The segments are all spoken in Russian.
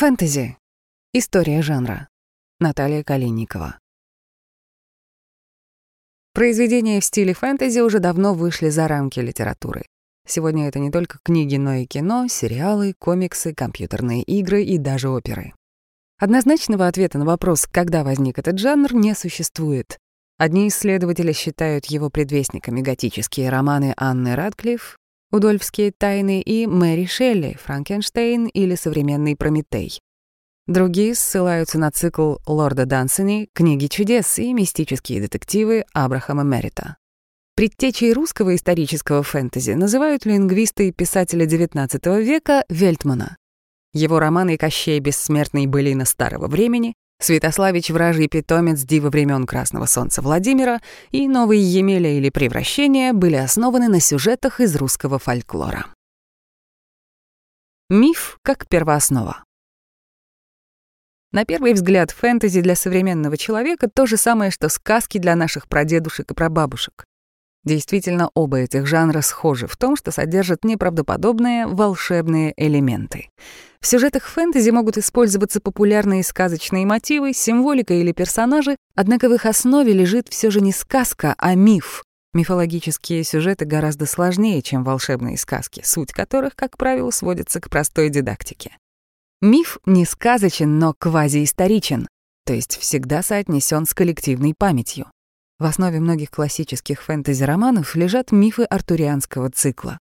Фэнтези. История жанра. Наталья Калинникова. Произведения в стиле фэнтези уже давно вышли за рамки литературы. Сегодня это не только книги, но и кино, сериалы, комиксы, компьютерные игры и даже оперы. Однозначного ответа на вопрос, когда возник этот жанр, не существует. Одни исследователи считают его предвестниками готические романы Анны Радклифф, Удольфские тайны и Мэри Шелли, Франкенштейн или современный Прометей. Другие ссылаются на цикл Лорда Дансени, книги чудес и мистические детективы Абрахама Мерита. Предтечей русского исторического фэнтези называют лингвисты и писатели XIX века Вельтмана. Его романы «Кощей бессмертный былина старого времени», Святославич вражий питомец дива времен Красного Солнца Владимира и новые Емеля или превращения были основаны на сюжетах из русского фольклора. Миф как первооснова. На первый взгляд, фэнтези для современного человека — то же самое, что сказки для наших прадедушек и прабабушек. Действительно, оба этих жанра схожи в том, что содержат неправдоподобные волшебные элементы. В сюжетах фэнтези могут использоваться популярные сказочные мотивы, символика или персонажи, однако в их основе лежит все же не сказка, а миф. Мифологические сюжеты гораздо сложнее, чем волшебные сказки, суть которых, как правило, сводится к простой дидактике. Миф не сказочен, но квазиисторичен, то есть всегда соотнесен с коллективной памятью. В основе многих классических фэнтези-романов лежат мифы артурианского цикла.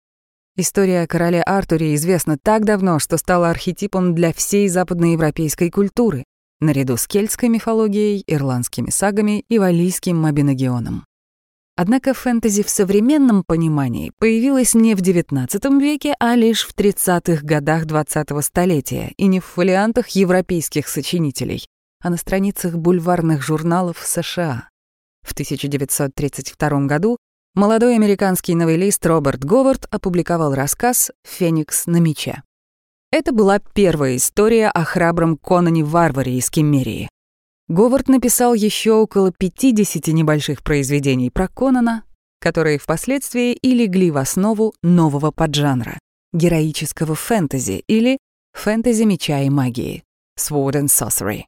История о короле Артуре известна так давно, что стала архетипом для всей западноевропейской культуры, наряду с кельтской мифологией, ирландскими сагами и валийским мабиногионом. Однако фэнтези в современном понимании появилось не в XIX веке, а лишь в 30-х годах XX -го столетия и не в фолиантах европейских сочинителей, а на страницах бульварных журналов США. В 1932 году молодой американский новеллист Роберт Говард опубликовал рассказ «Феникс на мече». Это была первая история о храбром Конане-варваре из Кемерии. Говард написал еще около 50 небольших произведений про Конана, которые впоследствии и легли в основу нового поджанра — героического фэнтези или фэнтези меча и магии — Sword and Sorcery.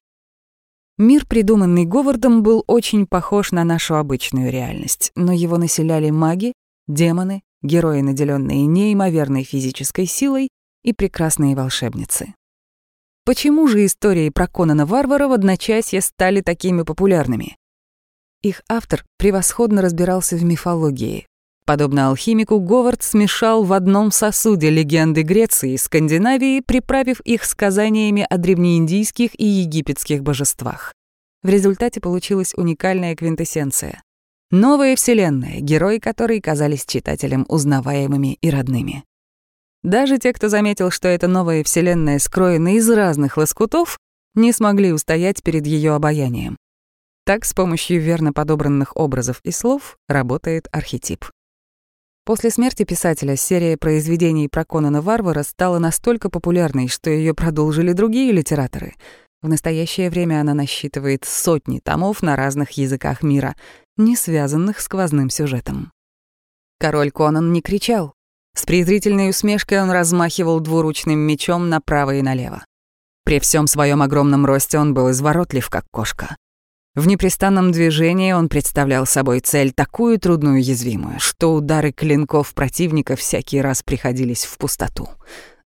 Мир, придуманный Говардом, был очень похож на нашу обычную реальность, но его населяли маги, демоны, герои, наделенные неимоверной физической силой, и прекрасные волшебницы. Почему же истории про Конана Варвара в одночасье стали такими популярными? Их автор превосходно разбирался в мифологии. Подобно алхимику, Говард смешал в одном сосуде легенды Греции и Скандинавии, приправив их сказаниями о древнеиндийских и египетских божествах. В результате получилась уникальная квинтэссенция. Новая вселенная, герои которой казались читателям узнаваемыми и родными. Даже те, кто заметил, что эта новая вселенная скроена из разных лоскутов, не смогли устоять перед ее обаянием. Так, с помощью верно подобранных образов и слов работает архетип. После смерти писателя серия произведений про Конана Варвара стала настолько популярной, что ее продолжили другие литераторы, в настоящее время она насчитывает сотни томов на разных языках мира, не связанных сквозным сюжетом. Король Конан не кричал. С презрительной усмешкой он размахивал двуручным мечом направо и налево. При всем своем огромном росте он был изворотлив, как кошка. В непрестанном движении он представлял собой цель такую трудную и уязвимую, что удары клинков противника всякий раз приходились в пустоту.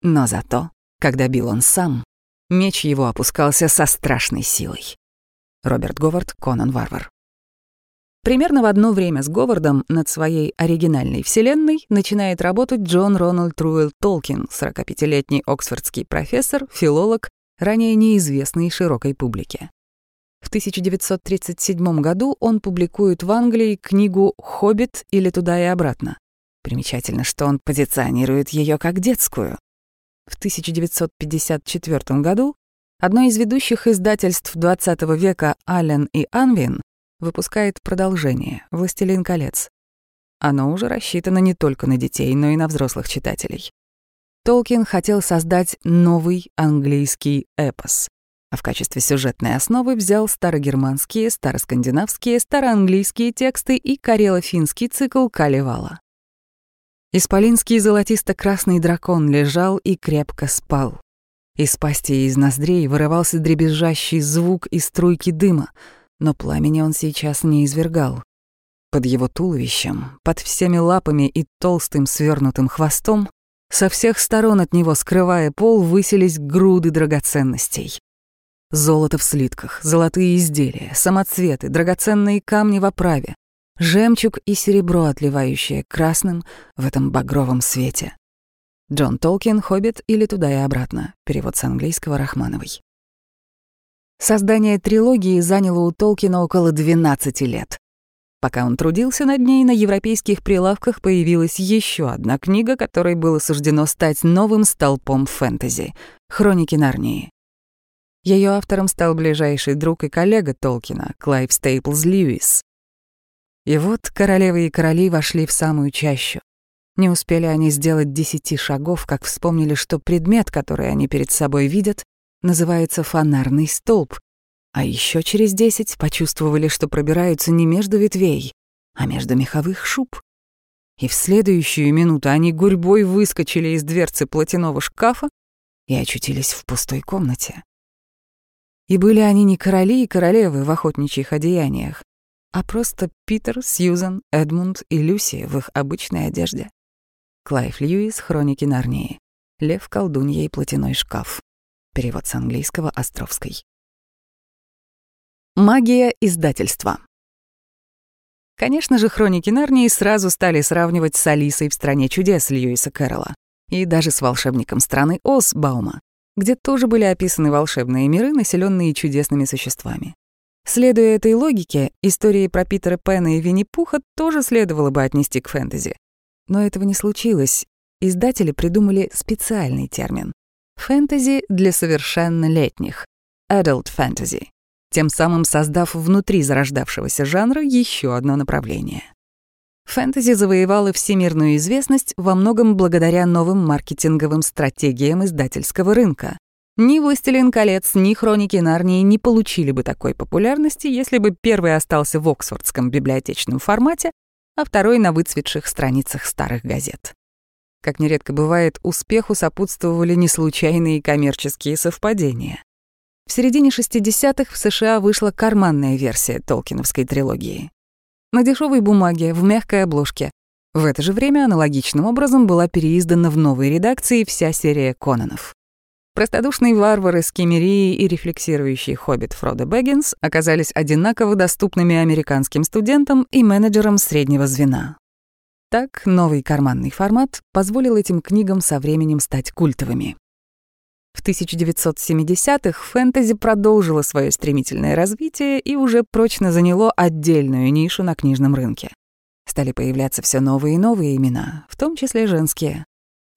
Но зато, когда бил он сам, Меч его опускался со страшной силой. Роберт Говард, Конан Варвар. Примерно в одно время с Говардом над своей оригинальной вселенной начинает работать Джон Рональд Руэлл Толкин, 45-летний оксфордский профессор, филолог, ранее неизвестный широкой публике. В 1937 году он публикует в Англии книгу «Хоббит» или «Туда и обратно». Примечательно, что он позиционирует ее как детскую, в 1954 году одно из ведущих издательств XX века Аллен и Анвин выпускает продолжение «Властелин колец». Оно уже рассчитано не только на детей, но и на взрослых читателей. Толкин хотел создать новый английский эпос, а в качестве сюжетной основы взял старогерманские, староскандинавские, староанглийские тексты и карело-финский цикл Калевала. Исполинский золотисто-красный дракон лежал и крепко спал. Из пасти и из ноздрей вырывался дребезжащий звук и струйки дыма, но пламени он сейчас не извергал. Под его туловищем, под всеми лапами и толстым свернутым хвостом, со всех сторон от него, скрывая пол, высились груды драгоценностей. Золото в слитках, золотые изделия, самоцветы, драгоценные камни в оправе, жемчуг и серебро, отливающее красным в этом багровом свете. Джон Толкин «Хоббит» или «Туда и обратно», перевод с английского Рахмановой. Создание трилогии заняло у Толкина около 12 лет. Пока он трудился над ней, на европейских прилавках появилась еще одна книга, которой было суждено стать новым столпом фэнтези — «Хроники Нарнии». Ее автором стал ближайший друг и коллега Толкина, Клайв Стейплз Льюис. И вот королевы и короли вошли в самую чащу. Не успели они сделать десяти шагов, как вспомнили, что предмет, который они перед собой видят, называется фонарный столб. А еще через десять почувствовали, что пробираются не между ветвей, а между меховых шуб. И в следующую минуту они гурьбой выскочили из дверцы платяного шкафа и очутились в пустой комнате. И были они не короли и королевы в охотничьих одеяниях, а просто Питер, Сьюзан, Эдмунд и Люси в их обычной одежде. Клайв Льюис, Хроники Нарнии. Лев, колдунья и платяной шкаф. Перевод с английского Островской. Магия издательства. Конечно же, Хроники Нарнии сразу стали сравнивать с Алисой в «Стране чудес» Льюиса Кэрролла и даже с волшебником страны Оз Баума, где тоже были описаны волшебные миры, населенные чудесными существами. Следуя этой логике, истории про Питера Пэна и Винни-Пуха тоже следовало бы отнести к фэнтези. Но этого не случилось. Издатели придумали специальный термин — фэнтези для совершеннолетних — adult fantasy, тем самым создав внутри зарождавшегося жанра еще одно направление. Фэнтези завоевала всемирную известность во многом благодаря новым маркетинговым стратегиям издательского рынка, ни «Властелин колец», ни «Хроники Нарнии» не получили бы такой популярности, если бы первый остался в оксфордском библиотечном формате, а второй — на выцветших страницах старых газет. Как нередко бывает, успеху сопутствовали неслучайные коммерческие совпадения. В середине 60-х в США вышла карманная версия Толкиновской трилогии. На дешевой бумаге, в мягкой обложке. В это же время аналогичным образом была переиздана в новой редакции вся серия Конанов. Простодушный варвар из Кемерии и рефлексирующий хоббит Фродо Бэггинс оказались одинаково доступными американским студентам и менеджерам среднего звена. Так, новый карманный формат позволил этим книгам со временем стать культовыми. В 1970-х фэнтези продолжило свое стремительное развитие и уже прочно заняло отдельную нишу на книжном рынке. Стали появляться все новые и новые имена, в том числе женские.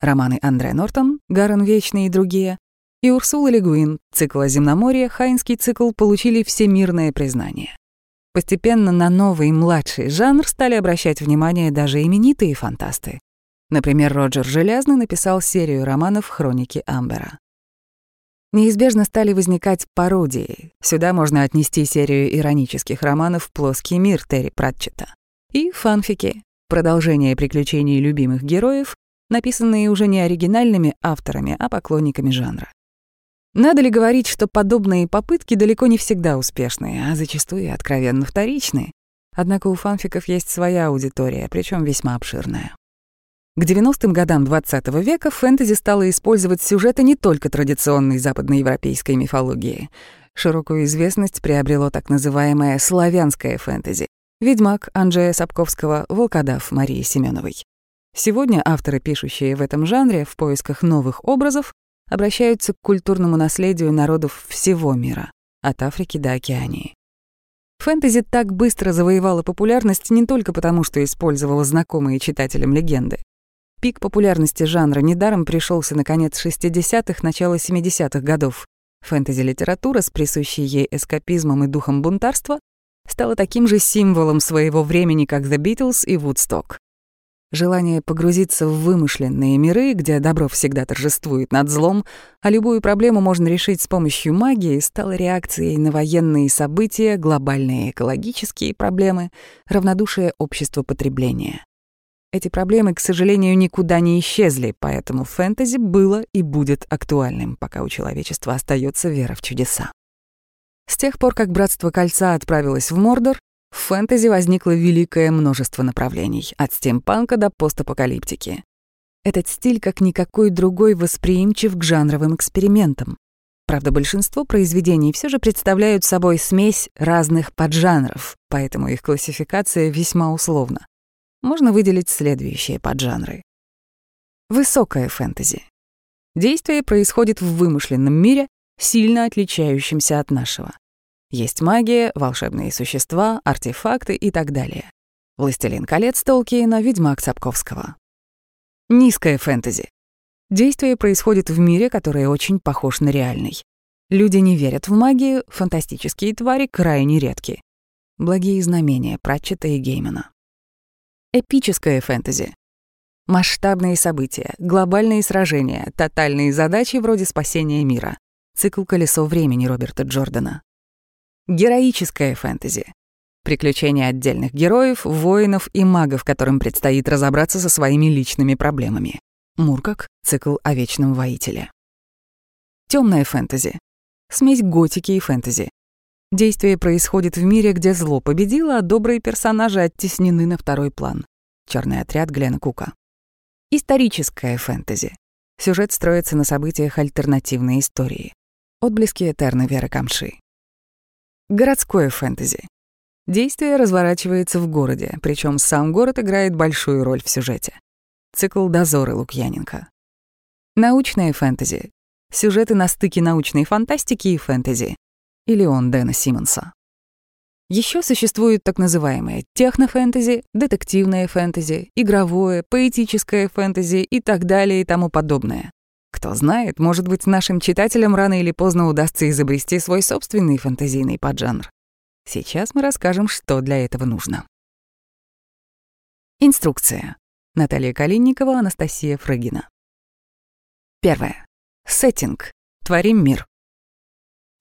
Романы Андре Нортон, Гарен Вечный и другие, и Урсула Легуин, цикл о земноморье, Хайнский цикл получили всемирное признание. Постепенно на новый младший жанр стали обращать внимание даже именитые фантасты. Например, Роджер Железный написал серию романов «Хроники Амбера». Неизбежно стали возникать пародии. Сюда можно отнести серию иронических романов «Плоский мир» Терри Пратчета. И фанфики, продолжение приключений любимых героев, написанные уже не оригинальными авторами, а поклонниками жанра. Надо ли говорить, что подобные попытки далеко не всегда успешные, а зачастую откровенно вторичные? Однако у фанфиков есть своя аудитория, причем весьма обширная. К 90-м годам XX -го века фэнтези стало использовать сюжеты не только традиционной западноевропейской мифологии. Широкую известность приобрело так называемое славянское фэнтези. «Ведьмак» Анджея Сапковского, «Волкодав» Марии Семеновой. Сегодня авторы, пишущие в этом жанре в поисках новых образов, обращаются к культурному наследию народов всего мира, от Африки до Океании. Фэнтези так быстро завоевала популярность не только потому, что использовала знакомые читателям легенды. Пик популярности жанра недаром пришелся на конец 60-х, начало 70-х годов. Фэнтези-литература с присущей ей эскапизмом и духом бунтарства стала таким же символом своего времени, как The Beatles и Woodstock. Желание погрузиться в вымышленные миры, где добро всегда торжествует над злом, а любую проблему можно решить с помощью магии, стало реакцией на военные события, глобальные экологические проблемы, равнодушие общества потребления. Эти проблемы, к сожалению, никуда не исчезли, поэтому фэнтези было и будет актуальным, пока у человечества остается вера в чудеса. С тех пор, как Братство Кольца отправилось в Мордор, в фэнтези возникло великое множество направлений, от стимпанка до постапокалиптики. Этот стиль, как никакой другой, восприимчив к жанровым экспериментам. Правда, большинство произведений все же представляют собой смесь разных поджанров, поэтому их классификация весьма условна. Можно выделить следующие поджанры. Высокое фэнтези. Действие происходит в вымышленном мире, сильно отличающемся от нашего. Есть магия, волшебные существа, артефакты и так далее. «Властелин колец» Толкиена, «Ведьмак» Сапковского. Низкое фэнтези. Действие происходит в мире, который очень похож на реальный. Люди не верят в магию, фантастические твари крайне редки. Благие знамения Пратчета и Геймана. Эпическое фэнтези. Масштабные события, глобальные сражения, тотальные задачи вроде спасения мира. Цикл «Колесо времени» Роберта Джордана. Героическое фэнтези. Приключения отдельных героев, воинов и магов, которым предстоит разобраться со своими личными проблемами. Муркак — цикл о вечном воителе. Темное фэнтези. Смесь готики и фэнтези. Действие происходит в мире, где зло победило, а добрые персонажи оттеснены на второй план. Черный отряд Глена Кука. Историческое фэнтези. Сюжет строится на событиях альтернативной истории. Отблески Этерны Веры Камши. Городское фэнтези. Действие разворачивается в городе, причем сам город играет большую роль в сюжете. Цикл «Дозоры» Лукьяненко. Научное фэнтези. Сюжеты на стыке научной фантастики и фэнтези. Или он Дэна Симмонса. Еще существует так называемое технофэнтези, детективное фэнтези, игровое, поэтическое фэнтези и так далее и тому подобное. Кто знает, может быть, нашим читателям рано или поздно удастся изобрести свой собственный фэнтезийный поджанр. Сейчас мы расскажем, что для этого нужно. Инструкция. Наталья Калинникова, Анастасия Фрыгина. Первое. Сеттинг. Творим мир.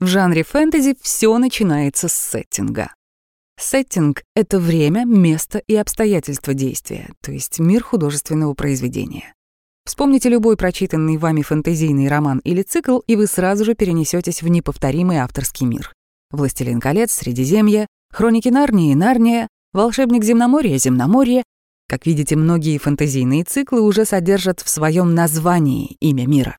В жанре фэнтези все начинается с сеттинга. Сеттинг — это время, место и обстоятельства действия, то есть мир художественного произведения. Вспомните любой прочитанный вами фэнтезийный роман или цикл, и вы сразу же перенесетесь в неповторимый авторский мир. «Властелин колец», «Средиземье», «Хроники Нарнии», «Нарния», «Волшебник земноморья», «Земноморье», как видите, многие фэнтезийные циклы уже содержат в своем названии имя мира.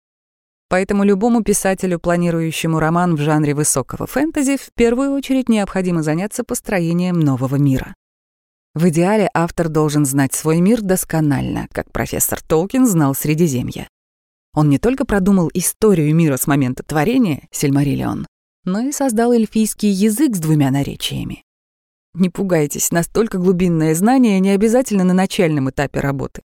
Поэтому любому писателю, планирующему роман в жанре высокого фэнтези, в первую очередь необходимо заняться построением нового мира. В идеале автор должен знать свой мир досконально, как профессор Толкин знал Средиземье. Он не только продумал историю мира с момента творения, Сильмариллион, но и создал эльфийский язык с двумя наречиями. Не пугайтесь, настолько глубинное знание не обязательно на начальном этапе работы.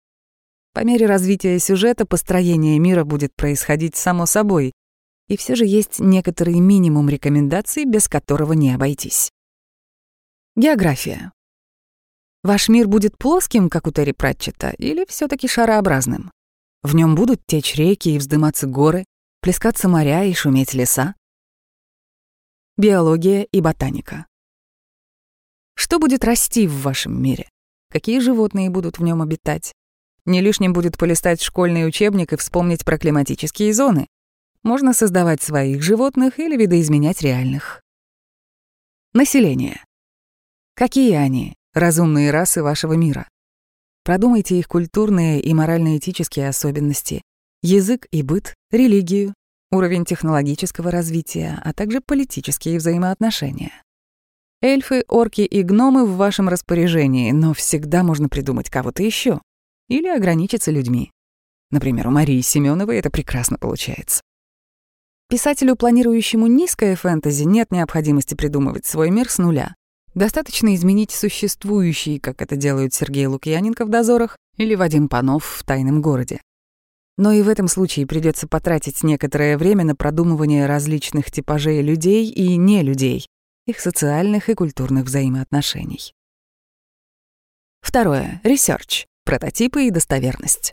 По мере развития сюжета построение мира будет происходить само собой, и все же есть некоторый минимум рекомендаций, без которого не обойтись. География. Ваш мир будет плоским, как у Терри Пратчета, или все таки шарообразным? В нем будут течь реки и вздыматься горы, плескаться моря и шуметь леса? Биология и ботаника. Что будет расти в вашем мире? Какие животные будут в нем обитать? Не лишним будет полистать школьный учебник и вспомнить про климатические зоны. Можно создавать своих животных или видоизменять реальных. Население. Какие они, разумные расы вашего мира? Продумайте их культурные и морально-этические особенности, язык и быт, религию, уровень технологического развития, а также политические взаимоотношения. Эльфы, орки и гномы в вашем распоряжении, но всегда можно придумать кого-то еще Или ограничиться людьми. Например, у Марии Семеновой это прекрасно получается. Писателю, планирующему низкое фэнтези, нет необходимости придумывать свой мир с нуля. Достаточно изменить существующий, как это делают Сергей Лукьяненко в «Дозорах» или Вадим Панов в «Тайном городе». Но и в этом случае придется потратить некоторое время на продумывание различных типажей людей и не людей, их социальных и культурных взаимоотношений. Второе. Research. Прототипы и достоверность.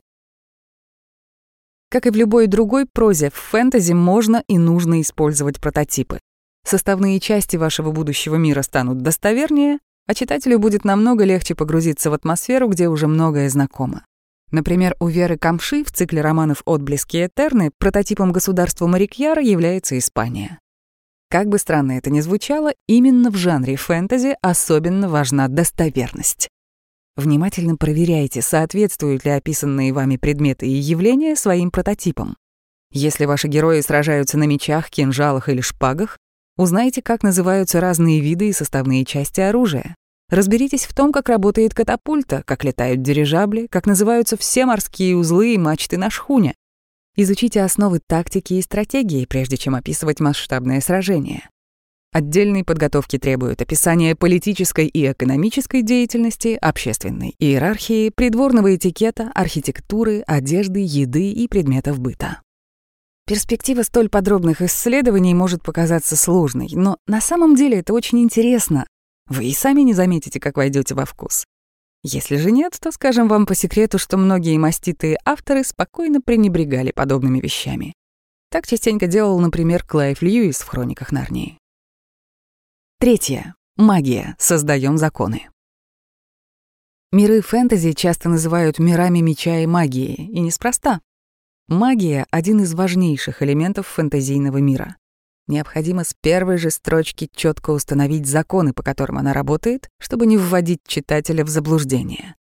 Как и в любой другой прозе, в фэнтези можно и нужно использовать прототипы. Составные части вашего будущего мира станут достовернее, а читателю будет намного легче погрузиться в атмосферу, где уже многое знакомо. Например, у Веры Камши в цикле романов «Отблески Этерны» прототипом государства Марикьяра является Испания. Как бы странно это ни звучало, именно в жанре фэнтези особенно важна достоверность. Внимательно проверяйте, соответствуют ли описанные вами предметы и явления своим прототипам. Если ваши герои сражаются на мечах, кинжалах или шпагах, узнайте, как называются разные виды и составные части оружия. Разберитесь в том, как работает катапульта, как летают дирижабли, как называются все морские узлы и мачты на шхуне. Изучите основы тактики и стратегии, прежде чем описывать масштабное сражение. Отдельной подготовки требуют описание политической и экономической деятельности, общественной иерархии, придворного этикета, архитектуры, одежды, еды и предметов быта. Перспектива столь подробных исследований может показаться сложной, но на самом деле это очень интересно. Вы и сами не заметите, как войдете во вкус. Если же нет, то скажем вам по секрету, что многие маститые авторы спокойно пренебрегали подобными вещами. Так частенько делал, например, Клайв Льюис в «Хрониках Нарнии». Третье. Магия. Создаем законы. Миры фэнтези часто называют мирами меча и магии, и неспроста. Магия — один из важнейших элементов фэнтезийного мира. Необходимо с первой же строчки четко установить законы, по которым она работает, чтобы не вводить читателя в заблуждение.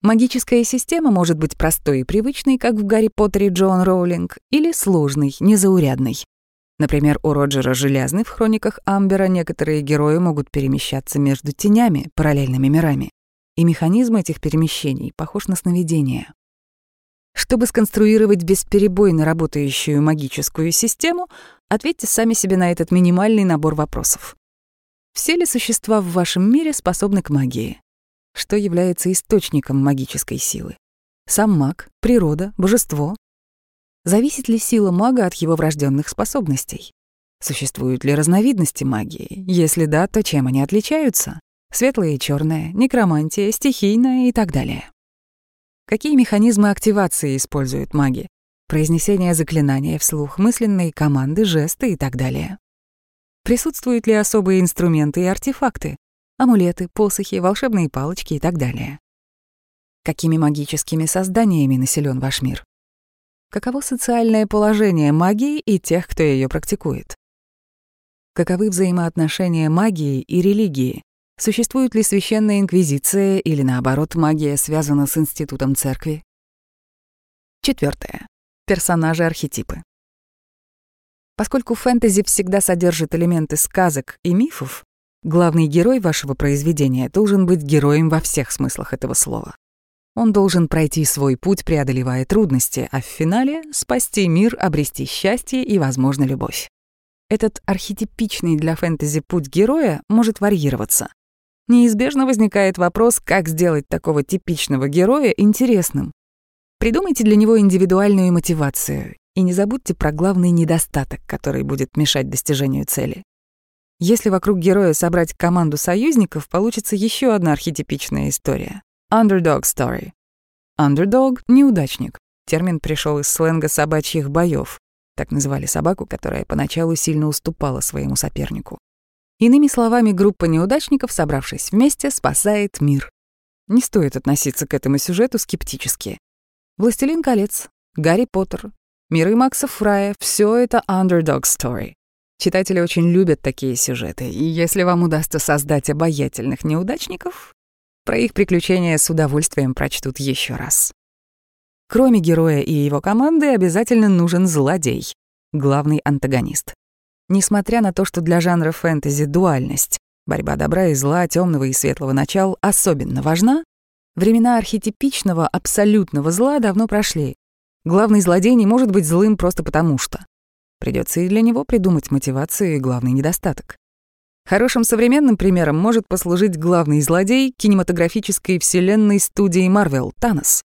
Магическая система может быть простой и привычной, как в «Гарри Поттере» Джоан Роулинг, или сложной, незаурядной. Например, у Роджера Железный в «Хрониках Амбера» некоторые герои могут перемещаться между тенями, параллельными мирами. И механизм этих перемещений похож на сновидение. Чтобы сконструировать бесперебойно работающую магическую систему, ответьте сами себе на этот минимальный набор вопросов. Все ли существа в вашем мире способны к магии? Что является источником магической силы? Сам маг, природа, божество? Зависит ли сила мага от его врожденных способностей? Существуют ли разновидности магии? Если да, то чем они отличаются? Светлая и черная, некромантия, стихийная и так далее. Какие механизмы активации используют маги? Произнесение заклинания вслух, мысленные команды, жесты и так далее. Присутствуют ли особые инструменты и артефакты? Амулеты, посохи, волшебные палочки и так далее. Какими магическими созданиями населен ваш мир? Каково социальное положение магии и тех, кто ее практикует? Каковы взаимоотношения магии и религии? Существует ли священная инквизиция или, наоборот, магия связана с институтом церкви? Четвертое. Персонажи-архетипы. Поскольку фэнтези всегда содержит элементы сказок и мифов, главный герой вашего произведения должен быть героем во всех смыслах этого слова. Он должен пройти свой путь, преодолевая трудности, а в финале — спасти мир, обрести счастье и, возможно, любовь. Этот архетипичный для фэнтези путь героя может варьироваться неизбежно возникает вопрос, как сделать такого типичного героя интересным. Придумайте для него индивидуальную мотивацию и не забудьте про главный недостаток, который будет мешать достижению цели. Если вокруг героя собрать команду союзников, получится еще одна архетипичная история — underdog story. Underdog — неудачник. Термин пришел из сленга собачьих боев. Так называли собаку, которая поначалу сильно уступала своему сопернику. Иными словами, группа неудачников, собравшись вместе, спасает мир. Не стоит относиться к этому сюжету скептически. «Властелин колец», «Гарри Поттер», «Миры Макса Фрая» — все это underdog story. Читатели очень любят такие сюжеты, и если вам удастся создать обаятельных неудачников, про их приключения с удовольствием прочтут еще раз. Кроме героя и его команды обязательно нужен злодей, главный антагонист. Несмотря на то, что для жанра фэнтези дуальность, борьба добра и зла, темного и светлого начал особенно важна, времена архетипичного абсолютного зла давно прошли. Главный злодей не может быть злым просто потому что. Придется и для него придумать мотивацию и главный недостаток. Хорошим современным примером может послужить главный злодей кинематографической вселенной студии Marvel Танос.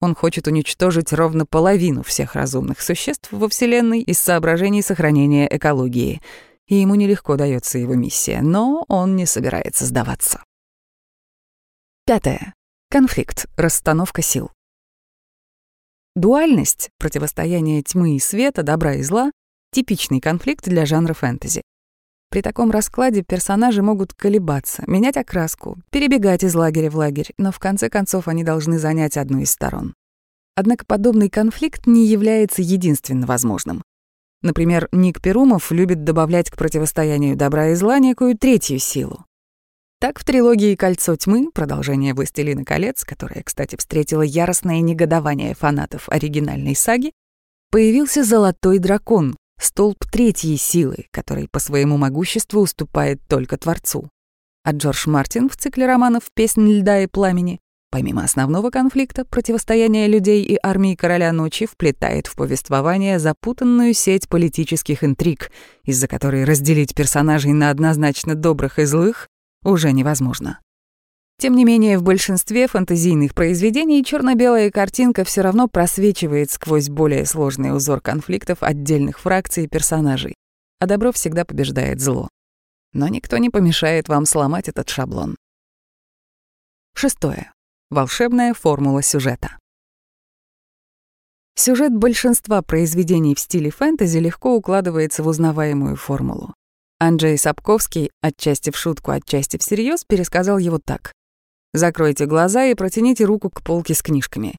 Он хочет уничтожить ровно половину всех разумных существ во Вселенной из соображений сохранения экологии. И ему нелегко дается его миссия, но он не собирается сдаваться. Пятое. Конфликт, расстановка сил. Дуальность, противостояние тьмы и света, добра и зла — типичный конфликт для жанра фэнтези. При таком раскладе персонажи могут колебаться, менять окраску, перебегать из лагеря в лагерь, но в конце концов они должны занять одну из сторон. Однако подобный конфликт не является единственно возможным. Например, Ник Перумов любит добавлять к противостоянию добра и зла некую третью силу. Так в трилогии «Кольцо тьмы», продолжение «Властелина колец», которое, кстати, встретило яростное негодование фанатов оригинальной саги, появился золотой дракон, столб третьей силы, который по своему могуществу уступает только Творцу. А Джордж Мартин в цикле романов «Песнь льда и пламени» помимо основного конфликта, противостояния людей и армии Короля Ночи вплетает в повествование запутанную сеть политических интриг, из-за которой разделить персонажей на однозначно добрых и злых уже невозможно. Тем не менее, в большинстве фэнтезийных произведений черно-белая картинка все равно просвечивает сквозь более сложный узор конфликтов отдельных фракций персонажей, а добро всегда побеждает зло. Но никто не помешает вам сломать этот шаблон. Шестое. Волшебная формула сюжета. Сюжет большинства произведений в стиле фэнтези легко укладывается в узнаваемую формулу. Анджей Сапковский, отчасти в шутку, отчасти всерьез, пересказал его так. Закройте глаза и протяните руку к полке с книжками.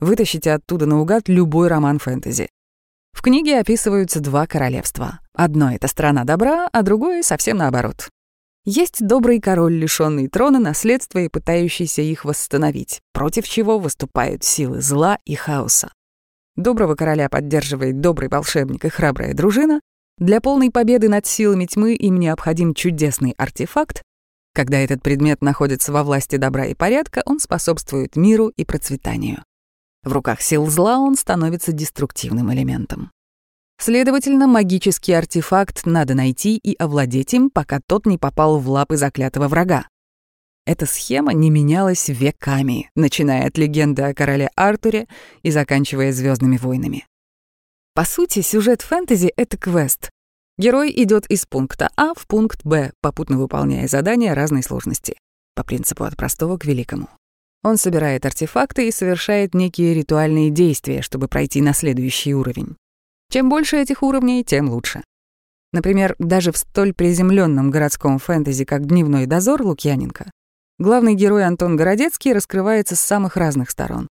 Вытащите оттуда наугад любой роман фэнтези. В книге описываются два королевства. Одно — это страна добра, а другое — совсем наоборот. Есть добрый король, лишённый трона, наследства и пытающийся их восстановить, против чего выступают силы зла и хаоса. Доброго короля поддерживает добрый волшебник и храбрая дружина. Для полной победы над силами тьмы им необходим чудесный артефакт, когда этот предмет находится во власти добра и порядка, он способствует миру и процветанию. В руках сил зла он становится деструктивным элементом. Следовательно, магический артефакт надо найти и овладеть им, пока тот не попал в лапы заклятого врага. Эта схема не менялась веками, начиная от легенды о короле Артуре и заканчивая Звездными войнами. По сути, сюжет фэнтези — это квест, Герой идет из пункта А в пункт Б, попутно выполняя задания разной сложности, по принципу от простого к великому. Он собирает артефакты и совершает некие ритуальные действия, чтобы пройти на следующий уровень. Чем больше этих уровней, тем лучше. Например, даже в столь приземленном городском фэнтези, как «Дневной дозор» Лукьяненко, главный герой Антон Городецкий раскрывается с самых разных сторон.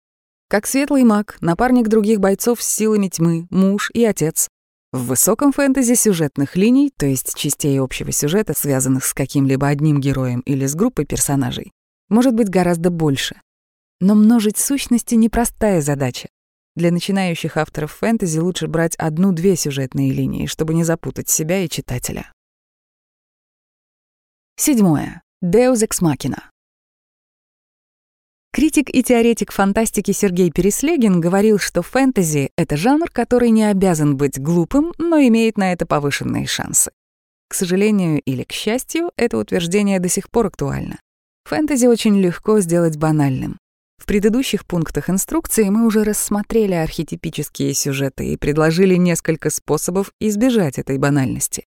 Как светлый маг, напарник других бойцов с силами тьмы, муж и отец, в высоком фэнтези сюжетных линий, то есть частей общего сюжета, связанных с каким-либо одним героем или с группой персонажей, может быть гораздо больше. Но множить сущности — непростая задача. Для начинающих авторов фэнтези лучше брать одну-две сюжетные линии, чтобы не запутать себя и читателя. Седьмое. Deus Ex Machina. Критик и теоретик фантастики Сергей Переслегин говорил, что фэнтези — это жанр, который не обязан быть глупым, но имеет на это повышенные шансы. К сожалению или к счастью, это утверждение до сих пор актуально. Фэнтези очень легко сделать банальным. В предыдущих пунктах инструкции мы уже рассмотрели архетипические сюжеты и предложили несколько способов избежать этой банальности.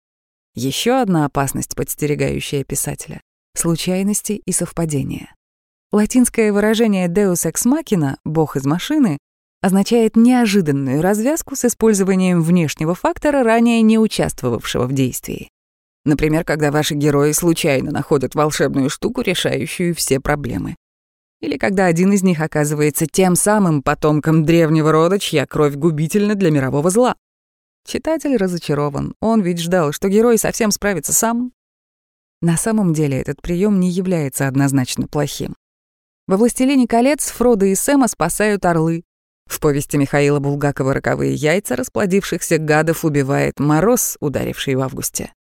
Еще одна опасность, подстерегающая писателя — случайности и совпадения. Латинское выражение «deus ex machina» — «бог из машины» означает неожиданную развязку с использованием внешнего фактора, ранее не участвовавшего в действии. Например, когда ваши герои случайно находят волшебную штуку, решающую все проблемы. Или когда один из них оказывается тем самым потомком древнего рода, чья кровь губительна для мирового зла. Читатель разочарован. Он ведь ждал, что герой совсем справится сам. На самом деле этот прием не является однозначно плохим. Во «Властелине колец» Фродо и Сэма спасают орлы. В повести Михаила Булгакова «Роковые яйца» расплодившихся гадов убивает мороз, ударивший в августе.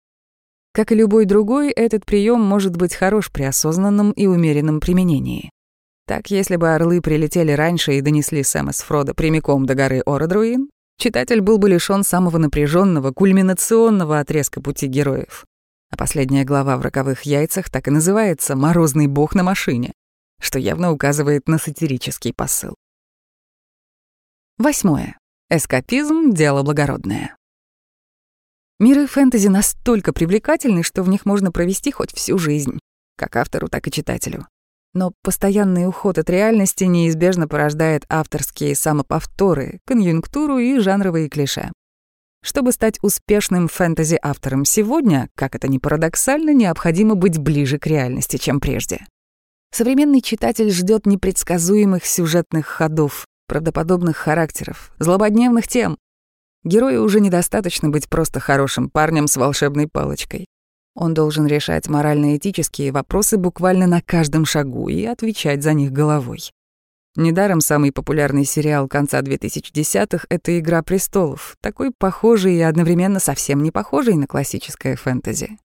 Как и любой другой, этот прием может быть хорош при осознанном и умеренном применении. Так, если бы орлы прилетели раньше и донесли Сэма с Фродо прямиком до горы Ородруин, читатель был бы лишён самого напряженного, кульминационного отрезка пути героев. А последняя глава в «Роковых яйцах» так и называется «Морозный бог на машине» что явно указывает на сатирический посыл. Восьмое. Эскапизм — дело благородное. Миры фэнтези настолько привлекательны, что в них можно провести хоть всю жизнь, как автору, так и читателю. Но постоянный уход от реальности неизбежно порождает авторские самоповторы, конъюнктуру и жанровые клише. Чтобы стать успешным фэнтези-автором сегодня, как это ни парадоксально, необходимо быть ближе к реальности, чем прежде. Современный читатель ждет непредсказуемых сюжетных ходов, правдоподобных характеров, злободневных тем. Герою уже недостаточно быть просто хорошим парнем с волшебной палочкой. Он должен решать морально-этические вопросы буквально на каждом шагу и отвечать за них головой. Недаром самый популярный сериал конца 2010-х — это «Игра престолов», такой похожий и одновременно совсем не похожий на классическое фэнтези.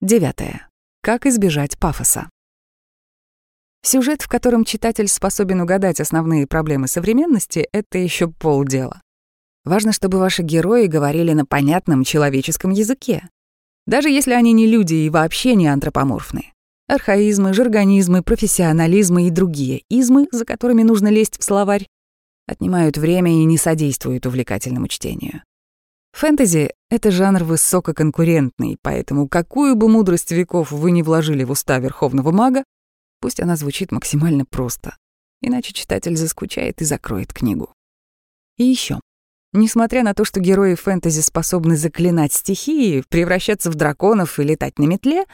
Девятое. Как избежать пафоса? Сюжет, в котором читатель способен угадать основные проблемы современности, — это еще полдела. Важно, чтобы ваши герои говорили на понятном человеческом языке, даже если они не люди и вообще не антропоморфны. Архаизмы, жаргонизмы, профессионализмы и другие измы, за которыми нужно лезть в словарь, отнимают время и не содействуют увлекательному чтению. Фэнтези — это жанр высококонкурентный, поэтому какую бы мудрость веков вы не вложили в уста верховного мага, пусть она звучит максимально просто, иначе читатель заскучает и закроет книгу. И еще. Несмотря на то, что герои фэнтези способны заклинать стихии, превращаться в драконов и летать на метле,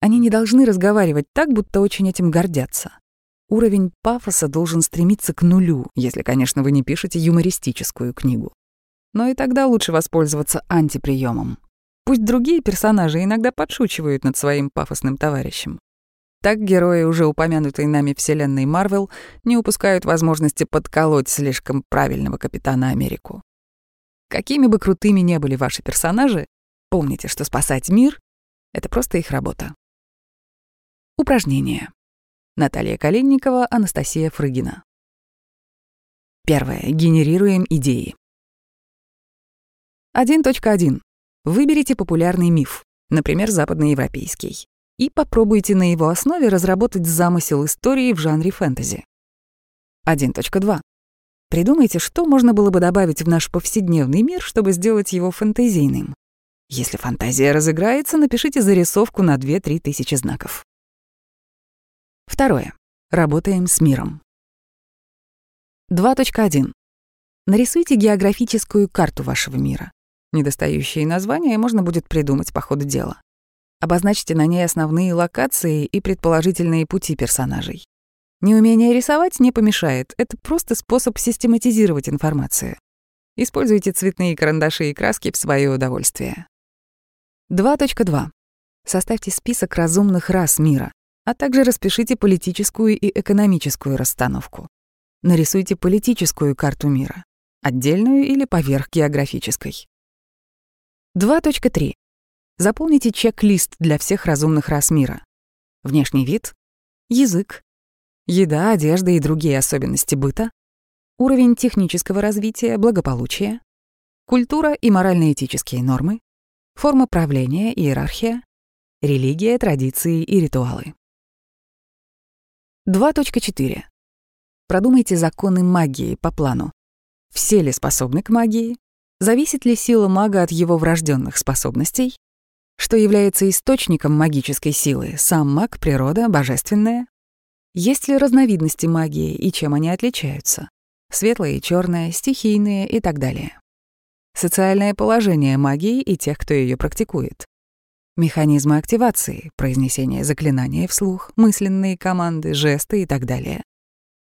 они не должны разговаривать так, будто очень этим гордятся. Уровень пафоса должен стремиться к нулю, если, конечно, вы не пишете юмористическую книгу. Но и тогда лучше воспользоваться антиприемом. Пусть другие персонажи иногда подшучивают над своим пафосным товарищем. Так герои уже упомянутой нами вселенной Марвел не упускают возможности подколоть слишком правильного Капитана Америку. Какими бы крутыми ни были ваши персонажи, помните, что спасать мир — это просто их работа. Упражнение. Наталья Калинникова, Анастасия Фрыгина. Первое. Генерируем идеи. 1.1. Выберите популярный миф, например, западноевропейский, и попробуйте на его основе разработать замысел истории в жанре фэнтези. 1.2. Придумайте, что можно было бы добавить в наш повседневный мир, чтобы сделать его фэнтезийным. Если фантазия разыграется, напишите зарисовку на 2-3 тысячи знаков. Второе. Работаем с миром. 2.1. Нарисуйте географическую карту вашего мира. Недостающие названия можно будет придумать по ходу дела. Обозначьте на ней основные локации и предположительные пути персонажей. Неумение рисовать не помешает, это просто способ систематизировать информацию. Используйте цветные карандаши и краски в свое удовольствие. 2.2. Составьте список разумных рас мира, а также распишите политическую и экономическую расстановку. Нарисуйте политическую карту мира, отдельную или поверх географической. 2.3. Заполните чек-лист для всех разумных рас мира. Внешний вид, язык, еда, одежда и другие особенности быта, уровень технического развития, благополучия, культура и морально-этические нормы, форма правления, иерархия, религия, традиции и ритуалы. 2.4. Продумайте законы магии по плану. Все ли способны к магии? Зависит ли сила мага от его врожденных способностей? Что является источником магической силы? Сам маг, природа, божественная? Есть ли разновидности магии и чем они отличаются? Светлые, черные, стихийные и так далее. Социальное положение магии и тех, кто ее практикует. Механизмы активации, произнесение заклинания вслух, мысленные команды, жесты и так далее.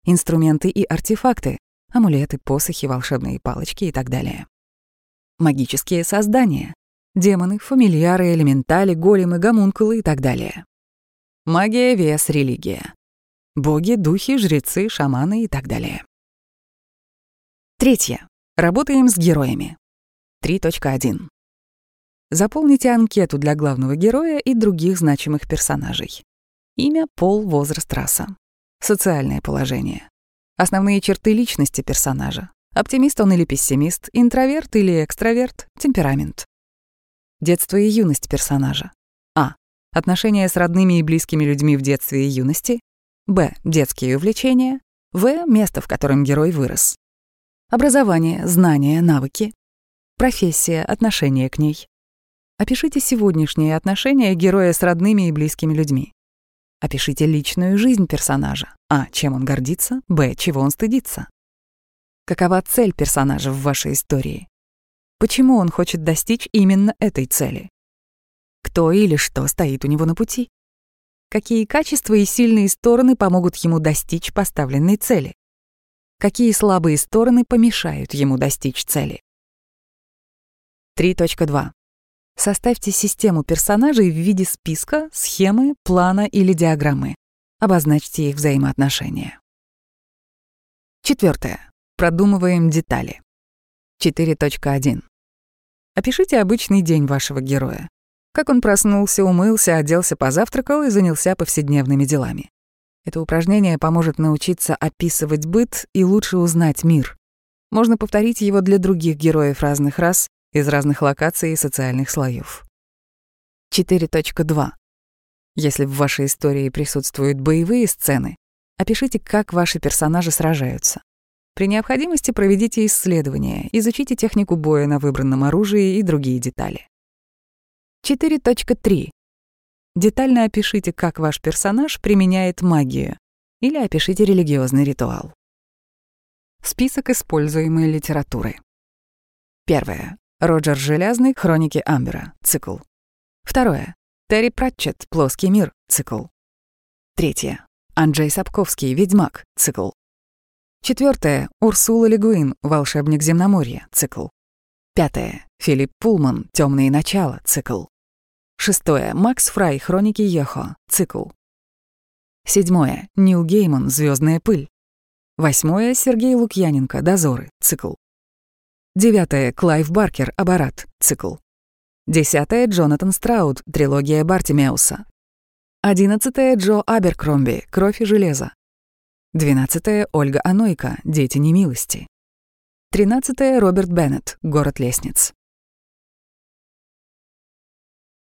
Инструменты и артефакты, амулеты, посохи, волшебные палочки и так далее. Магические создания, демоны, фамильяры, элементали, големы, гомункулы и так далее. Магия, вес, религия. Боги, духи, жрецы, шаманы и так далее. Третье. Работаем с героями. 3.1. Заполните анкету для главного героя и других значимых персонажей. Имя, пол, возраст, раса. Социальное положение. Основные черты личности персонажа. Оптимист он или пессимист, интроверт или экстраверт, темперамент. Детство и юность персонажа. А. Отношения с родными и близкими людьми в детстве и юности. Б. Детские увлечения. В. Место, в котором герой вырос. Образование, знания, навыки. Профессия, отношение к ней. Опишите сегодняшние отношения героя с родными и близкими людьми. Опишите личную жизнь персонажа. А. Чем он гордится. Б. Чего он стыдится. Какова цель персонажа в вашей истории? Почему он хочет достичь именно этой цели? Кто или что стоит у него на пути? Какие качества и сильные стороны помогут ему достичь поставленной цели? Какие слабые стороны помешают ему достичь цели? 3.2. Составьте систему персонажей в виде списка, схемы, плана или диаграммы. Обозначьте их взаимоотношения. Четвертое. Продумываем детали. 4.1. Опишите обычный день вашего героя. Как он проснулся, умылся, оделся, позавтракал и занялся повседневными делами. Это упражнение поможет научиться описывать быт и лучше узнать мир. Можно повторить его для других героев разных рас из разных локаций и социальных слоев. 4.2. Если в вашей истории присутствуют боевые сцены, опишите, как ваши персонажи сражаются. При необходимости проведите исследования, изучите технику боя на выбранном оружии и другие детали. 4.3. Детально опишите, как ваш персонаж применяет магию, или опишите религиозный ритуал. Список используемой литературы. Первое. Роджер Железный «Хроники Амбера», цикл. Второе. Терри Пратчетт «Плоский мир», цикл. Третье. Анджей Сапковский «Ведьмак», цикл. Четвертое. Урсула Легуин «Волшебник земноморья», цикл. Пятое. Филипп Пулман «Темные начала», цикл. Шестое. Макс Фрай «Хроники Ехо», цикл. Седьмое. Нил Гейман «Звездная пыль». Восьмое. Сергей Лукьяненко «Дозоры», цикл. Девятое. Клайв Баркер «Абарат», цикл. Десятое. Джонатан Страуд «Трилогия Бартимеуса». Одиннадцатое. Джо Аберкромби «Кровь и железо». Двенадцатое. Ольга Онойко «Дети немилости». Тринадцатое. Роберт Беннет «Город лестниц».